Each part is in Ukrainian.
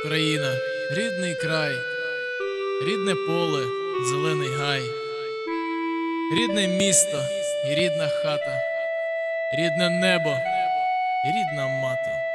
Україна, рідний край, рідне поле, зелений гай, рідне місто і рідна хата, рідне небо і рідна мати.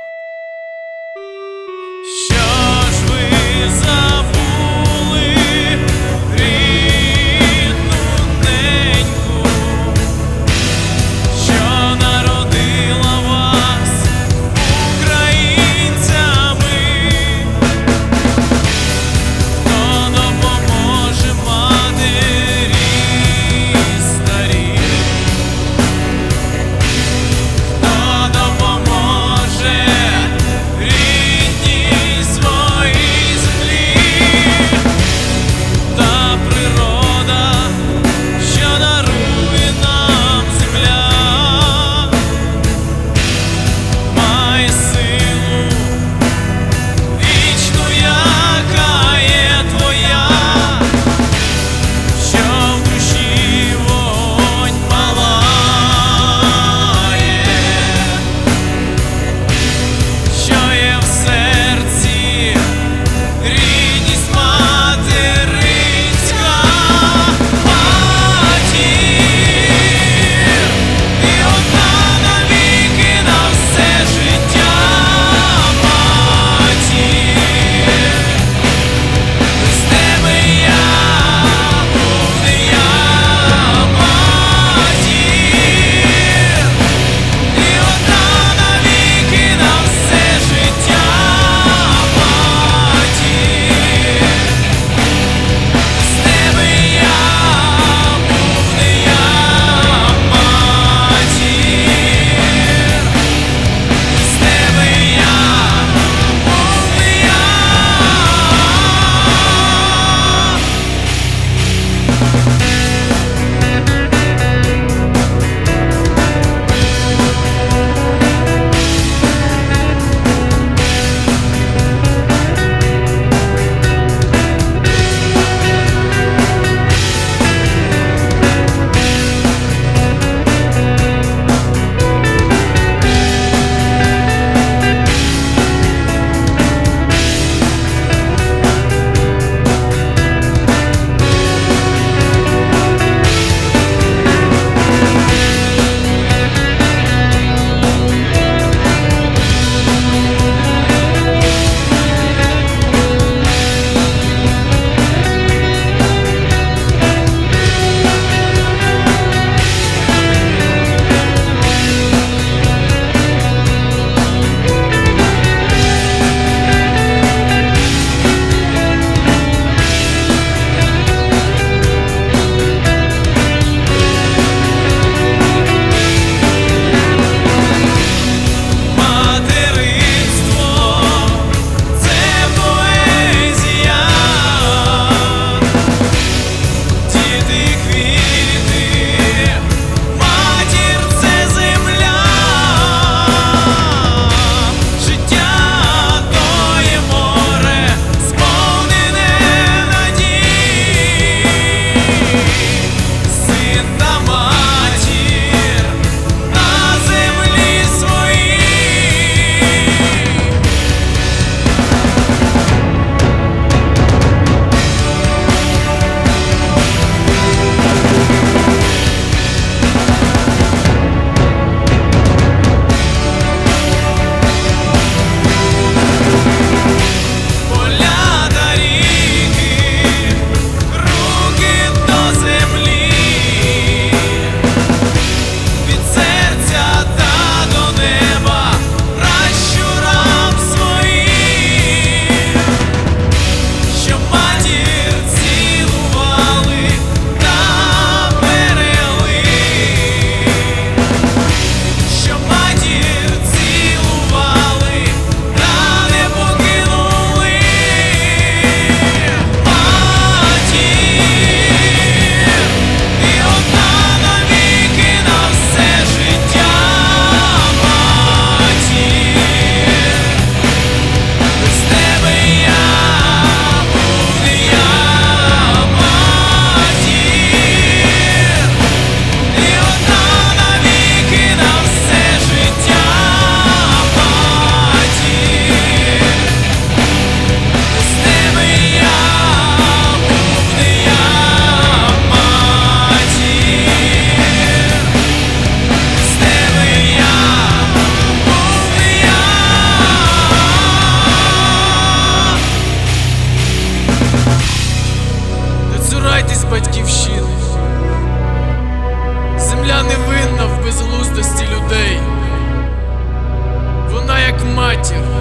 too.